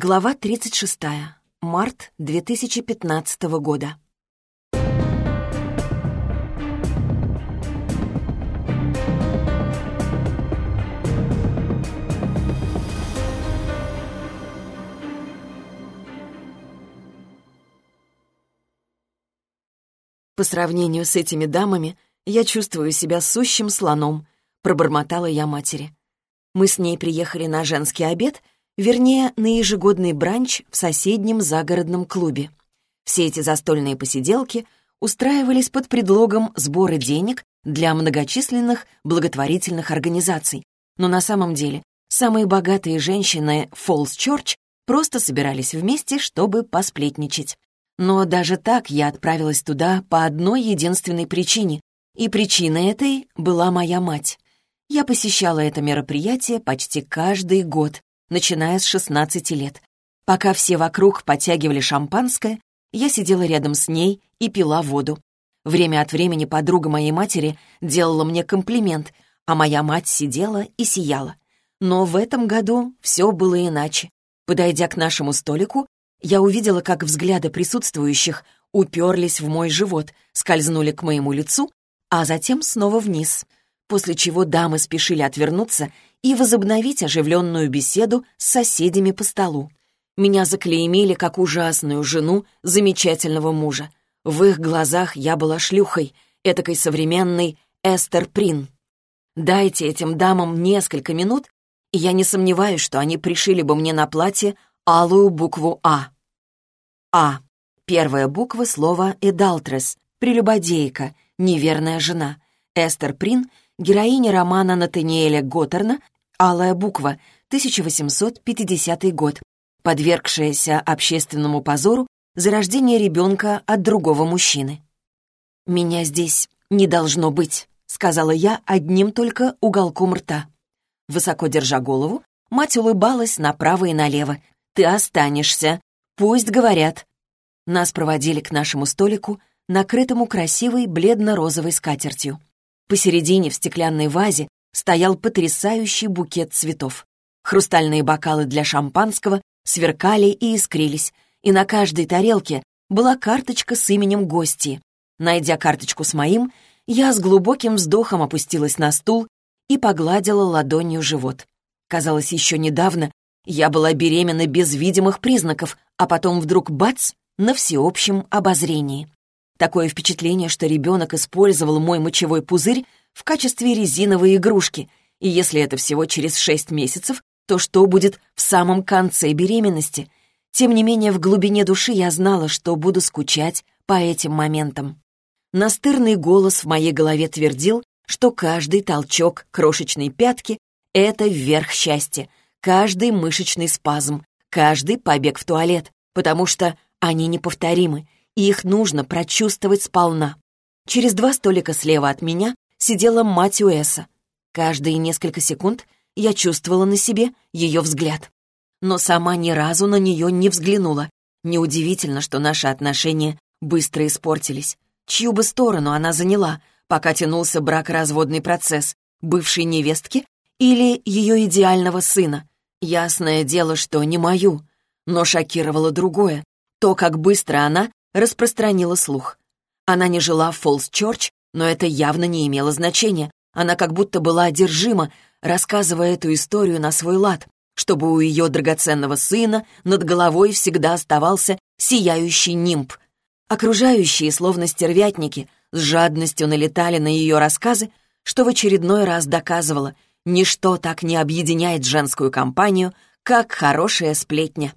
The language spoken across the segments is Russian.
Глава 36. Март 2015 года. По сравнению с этими дамами, я чувствую себя сущим слоном, пробормотала я матери. Мы с ней приехали на женский обед — Вернее, на ежегодный бранч в соседнем загородном клубе. Все эти застольные посиделки устраивались под предлогом сбора денег для многочисленных благотворительных организаций. Но на самом деле самые богатые женщины Фолс Чорч просто собирались вместе, чтобы посплетничать. Но даже так я отправилась туда по одной единственной причине, и причиной этой была моя мать. Я посещала это мероприятие почти каждый год, начиная с 16 лет. Пока все вокруг подтягивали шампанское, я сидела рядом с ней и пила воду. Время от времени подруга моей матери делала мне комплимент, а моя мать сидела и сияла. Но в этом году все было иначе. Подойдя к нашему столику, я увидела, как взгляды присутствующих уперлись в мой живот, скользнули к моему лицу, а затем снова вниз, после чего дамы спешили отвернуться и возобновить оживленную беседу с соседями по столу. Меня заклеймили как ужасную жену замечательного мужа. В их глазах я была шлюхой, этакой современной Эстер Прин. Дайте этим дамам несколько минут, и я не сомневаюсь, что они пришили бы мне на платье алую букву «А». «А» — первая буква слова «эдалтрес», прелюбодейка, неверная жена. Эстер Прин — героиня романа Натаниэля Готтерна «Алая буква», 1850 год, подвергшаяся общественному позору за рождение ребенка от другого мужчины. «Меня здесь не должно быть», — сказала я одним только уголком рта. Высоко держа голову, мать улыбалась направо и налево. «Ты останешься. Пусть говорят». Нас проводили к нашему столику, накрытому красивой бледно-розовой скатертью. Посередине в стеклянной вазе стоял потрясающий букет цветов. Хрустальные бокалы для шампанского сверкали и искрились, и на каждой тарелке была карточка с именем гости. Найдя карточку с моим, я с глубоким вздохом опустилась на стул и погладила ладонью живот. Казалось, еще недавно я была беременна без видимых признаков, а потом вдруг бац, на всеобщем обозрении. Такое впечатление, что ребенок использовал мой мочевой пузырь в качестве резиновой игрушки, и если это всего через шесть месяцев, то что будет в самом конце беременности? Тем не менее, в глубине души я знала, что буду скучать по этим моментам. Настырный голос в моей голове твердил, что каждый толчок крошечной пятки — это верх счастья, каждый мышечный спазм, каждый побег в туалет, потому что они неповторимы, и их нужно прочувствовать сполна. Через два столика слева от меня сидела мать Уэса. Каждые несколько секунд я чувствовала на себе ее взгляд. Но сама ни разу на нее не взглянула. Неудивительно, что наши отношения быстро испортились. Чью бы сторону она заняла, пока тянулся бракоразводный процесс, бывшей невестки или ее идеального сына. Ясное дело, что не мою. Но шокировало другое. То, как быстро она распространила слух. Она не жила в Фолс-Чорч, но это явно не имело значения. Она как будто была одержима, рассказывая эту историю на свой лад, чтобы у ее драгоценного сына над головой всегда оставался сияющий нимб. Окружающие, словно стервятники, с жадностью налетали на ее рассказы, что в очередной раз доказывало, ничто так не объединяет женскую компанию, как хорошая сплетня.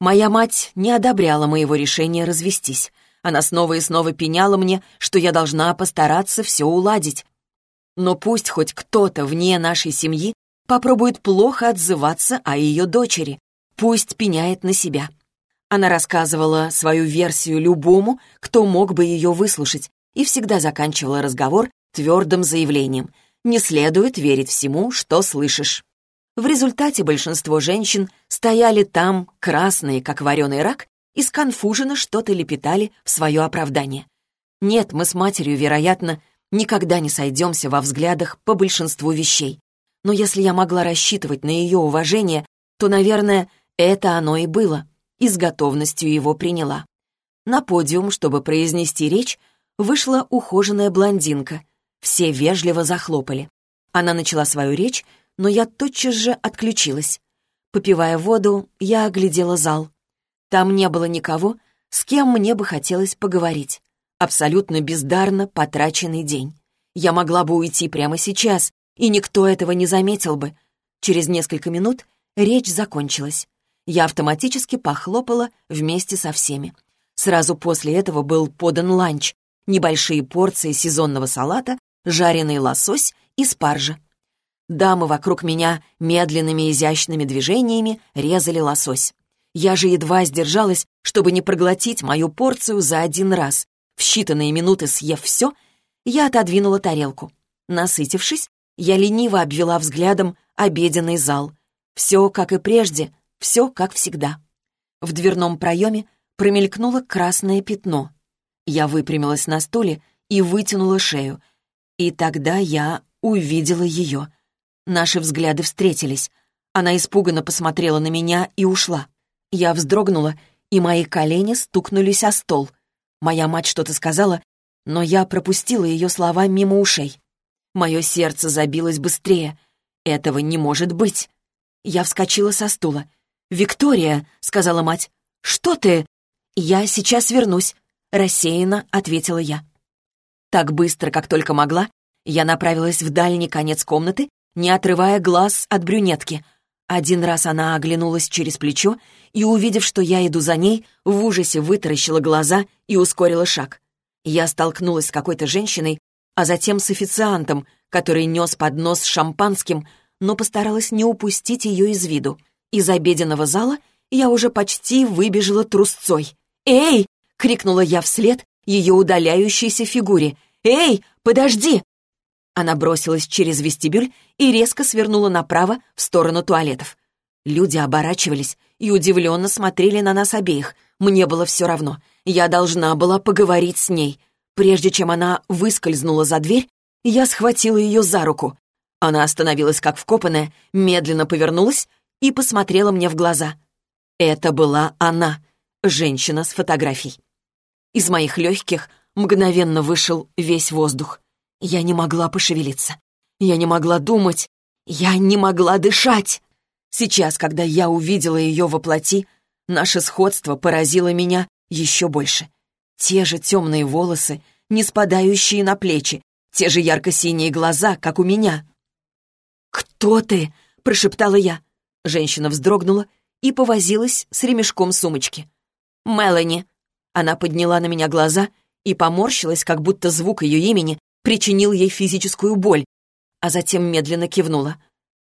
Моя мать не одобряла моего решения развестись. Она снова и снова пеняла мне, что я должна постараться все уладить. Но пусть хоть кто-то вне нашей семьи попробует плохо отзываться о ее дочери. Пусть пеняет на себя. Она рассказывала свою версию любому, кто мог бы ее выслушать, и всегда заканчивала разговор твердым заявлением «Не следует верить всему, что слышишь». В результате большинство женщин стояли там, красные, как вареный рак, и сконфуженно что-то лепетали в свое оправдание. Нет, мы с матерью, вероятно, никогда не сойдемся во взглядах по большинству вещей. Но если я могла рассчитывать на ее уважение, то, наверное, Это оно и было, и с готовностью его приняла. На подиум, чтобы произнести речь, вышла ухоженная блондинка. Все вежливо захлопали. Она начала свою речь, но я тотчас же отключилась. Попивая воду, я оглядела зал. Там не было никого, с кем мне бы хотелось поговорить. Абсолютно бездарно потраченный день. Я могла бы уйти прямо сейчас, и никто этого не заметил бы. Через несколько минут речь закончилась. Я автоматически похлопала вместе со всеми. Сразу после этого был подан ланч, небольшие порции сезонного салата, жареный лосось и спаржа. Дамы вокруг меня медленными изящными движениями резали лосось. Я же едва сдержалась, чтобы не проглотить мою порцию за один раз. В считанные минуты съев все, я отодвинула тарелку. Насытившись, я лениво обвела взглядом обеденный зал. Все, как и прежде, все, как всегда. В дверном проеме промелькнуло красное пятно. Я выпрямилась на стуле и вытянула шею. И тогда я увидела ее. Наши взгляды встретились. Она испуганно посмотрела на меня и ушла. Я вздрогнула, и мои колени стукнулись о стол. Моя мать что-то сказала, но я пропустила ее слова мимо ушей. Мое сердце забилось быстрее. Этого не может быть. Я вскочила со стула. «Виктория», — сказала мать, — «что ты?» «Я сейчас вернусь», — рассеянно ответила я. Так быстро, как только могла, я направилась в дальний конец комнаты, не отрывая глаз от брюнетки. Один раз она оглянулась через плечо и, увидев, что я иду за ней, в ужасе вытаращила глаза и ускорила шаг. Я столкнулась с какой-то женщиной, а затем с официантом, который нес поднос с шампанским, но постаралась не упустить ее из виду. Из обеденного зала я уже почти выбежала трусцой. «Эй!» — крикнула я вслед ее удаляющейся фигуре. «Эй, подожди!» Она бросилась через вестибюль и резко свернула направо в сторону туалетов. Люди оборачивались и удивленно смотрели на нас обеих. Мне было все равно. Я должна была поговорить с ней. Прежде чем она выскользнула за дверь, я схватила ее за руку. Она остановилась как вкопанная, медленно повернулась и посмотрела мне в глаза. Это была она, женщина с фотографией. Из моих легких мгновенно вышел весь воздух. Я не могла пошевелиться. Я не могла думать. Я не могла дышать. Сейчас, когда я увидела ее во плоти, наше сходство поразило меня еще больше. Те же темные волосы, не спадающие на плечи, те же ярко-синие глаза, как у меня. «Кто ты?» — прошептала я. Женщина вздрогнула и повозилась с ремешком сумочки. «Мелани». Она подняла на меня глаза и поморщилась, как будто звук ее имени причинил ей физическую боль, а затем медленно кивнула.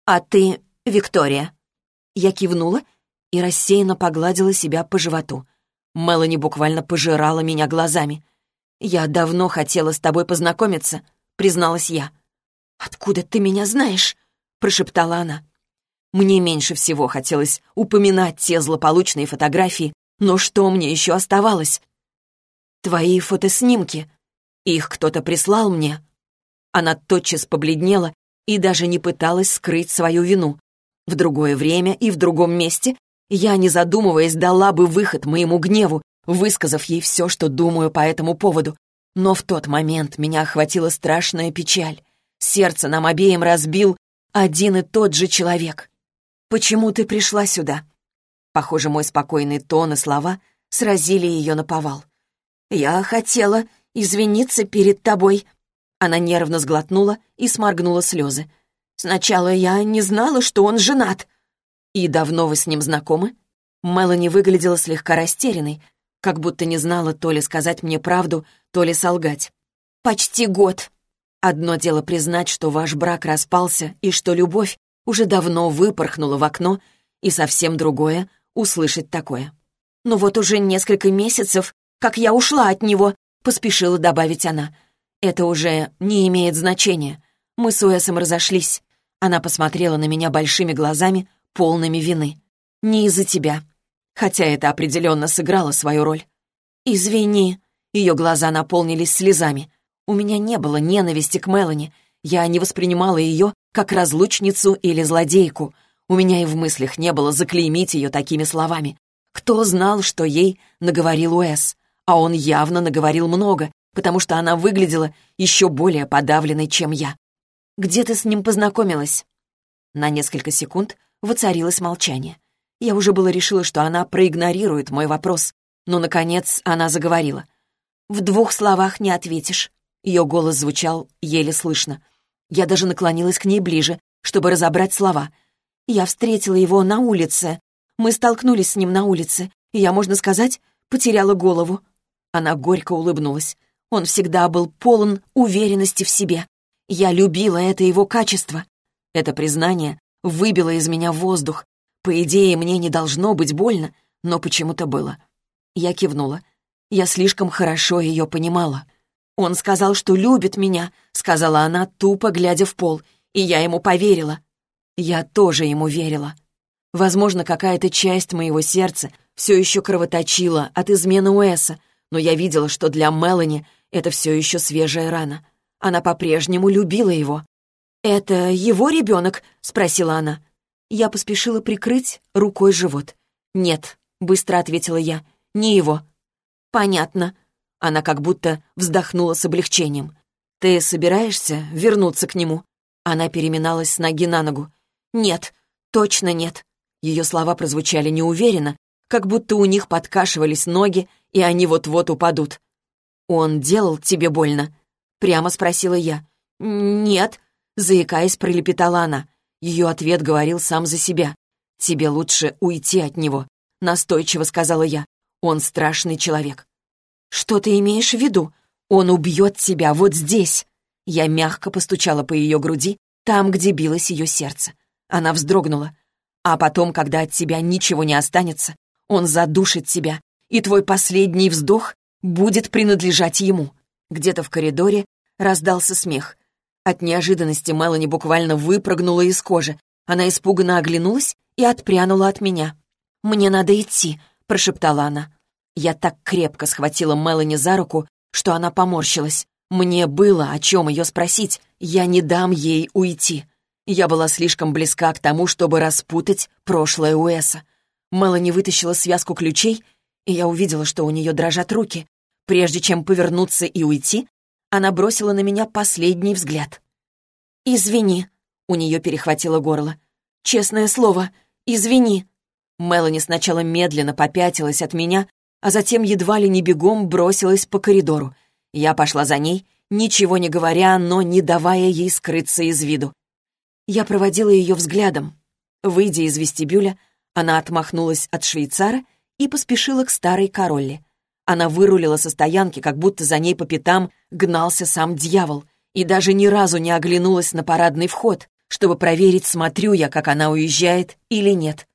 «А ты Виктория». Я кивнула и рассеянно погладила себя по животу. Мелани буквально пожирала меня глазами. «Я давно хотела с тобой познакомиться», — призналась я. «Откуда ты меня знаешь?» — прошептала она. Мне меньше всего хотелось упоминать те злополучные фотографии, но что мне еще оставалось? Твои фотоснимки. Их кто-то прислал мне. Она тотчас побледнела и даже не пыталась скрыть свою вину. В другое время и в другом месте я, не задумываясь, дала бы выход моему гневу, высказав ей все, что думаю по этому поводу. Но в тот момент меня охватила страшная печаль. Сердце нам обеим разбил один и тот же человек. «Почему ты пришла сюда?» Похоже, мой спокойный тон и слова сразили ее на повал. «Я хотела извиниться перед тобой». Она нервно сглотнула и сморгнула слезы. «Сначала я не знала, что он женат». «И давно вы с ним знакомы?» Мелани выглядела слегка растерянной, как будто не знала то ли сказать мне правду, то ли солгать. «Почти год. Одно дело признать, что ваш брак распался и что любовь уже давно выпорхнула в окно, и совсем другое — услышать такое. «Ну вот уже несколько месяцев, как я ушла от него», — поспешила добавить она. «Это уже не имеет значения. Мы с Уэсом разошлись». Она посмотрела на меня большими глазами, полными вины. «Не из-за тебя. Хотя это определенно сыграло свою роль». «Извини». Ее глаза наполнились слезами. У меня не было ненависти к Мелани. Я не воспринимала ее как разлучницу или злодейку. У меня и в мыслях не было заклеймить ее такими словами. Кто знал, что ей наговорил Уэс? А он явно наговорил много, потому что она выглядела еще более подавленной, чем я. «Где ты с ним познакомилась?» На несколько секунд воцарилось молчание. Я уже было решила, что она проигнорирует мой вопрос, но, наконец, она заговорила. «В двух словах не ответишь». Ее голос звучал еле слышно. Я даже наклонилась к ней ближе, чтобы разобрать слова. Я встретила его на улице. Мы столкнулись с ним на улице, и я, можно сказать, потеряла голову. Она горько улыбнулась. Он всегда был полон уверенности в себе. Я любила это его качество. Это признание выбило из меня воздух. По идее, мне не должно быть больно, но почему-то было. Я кивнула. Я слишком хорошо ее понимала. «Он сказал, что любит меня», — сказала она, тупо глядя в пол, и я ему поверила. Я тоже ему верила. Возможно, какая-то часть моего сердца все еще кровоточила от измены Уэса, но я видела, что для Мелани это все еще свежая рана. Она по-прежнему любила его. «Это его ребенок?» — спросила она. Я поспешила прикрыть рукой живот. «Нет», — быстро ответила я, — «не его». «Понятно», она как будто вздохнула с облегчением. «Ты собираешься вернуться к нему?» Она переминалась с ноги на ногу. «Нет, точно нет». Ее слова прозвучали неуверенно, как будто у них подкашивались ноги, и они вот-вот упадут. «Он делал тебе больно?» Прямо спросила я. «Нет», — заикаясь, пролепетала она. Ее ответ говорил сам за себя. «Тебе лучше уйти от него», — настойчиво сказала я. «Он страшный человек». «Что ты имеешь в виду? Он убьет тебя вот здесь!» Я мягко постучала по ее груди, там, где билось ее сердце. Она вздрогнула. «А потом, когда от тебя ничего не останется, он задушит тебя, и твой последний вздох будет принадлежать ему». Где-то в коридоре раздался смех. От неожиданности Мелани буквально выпрыгнула из кожи. Она испуганно оглянулась и отпрянула от меня. «Мне надо идти», — прошептала она. Я так крепко схватила Мелани за руку, что она поморщилась. Мне было о чем ее спросить. Я не дам ей уйти. Я была слишком близка к тому, чтобы распутать прошлое Уэса. Мелани вытащила связку ключей, и я увидела, что у нее дрожат руки. Прежде чем повернуться и уйти, она бросила на меня последний взгляд. «Извини», — у нее перехватило горло. «Честное слово, извини». Мелани сначала медленно попятилась от меня, а затем едва ли не бегом бросилась по коридору. Я пошла за ней, ничего не говоря, но не давая ей скрыться из виду. Я проводила ее взглядом. Выйдя из вестибюля, она отмахнулась от швейцара и поспешила к старой королле. Она вырулила со стоянки, как будто за ней по пятам гнался сам дьявол, и даже ни разу не оглянулась на парадный вход, чтобы проверить, смотрю я, как она уезжает или нет.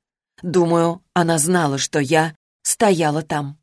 Думаю, она знала, что я стояла там.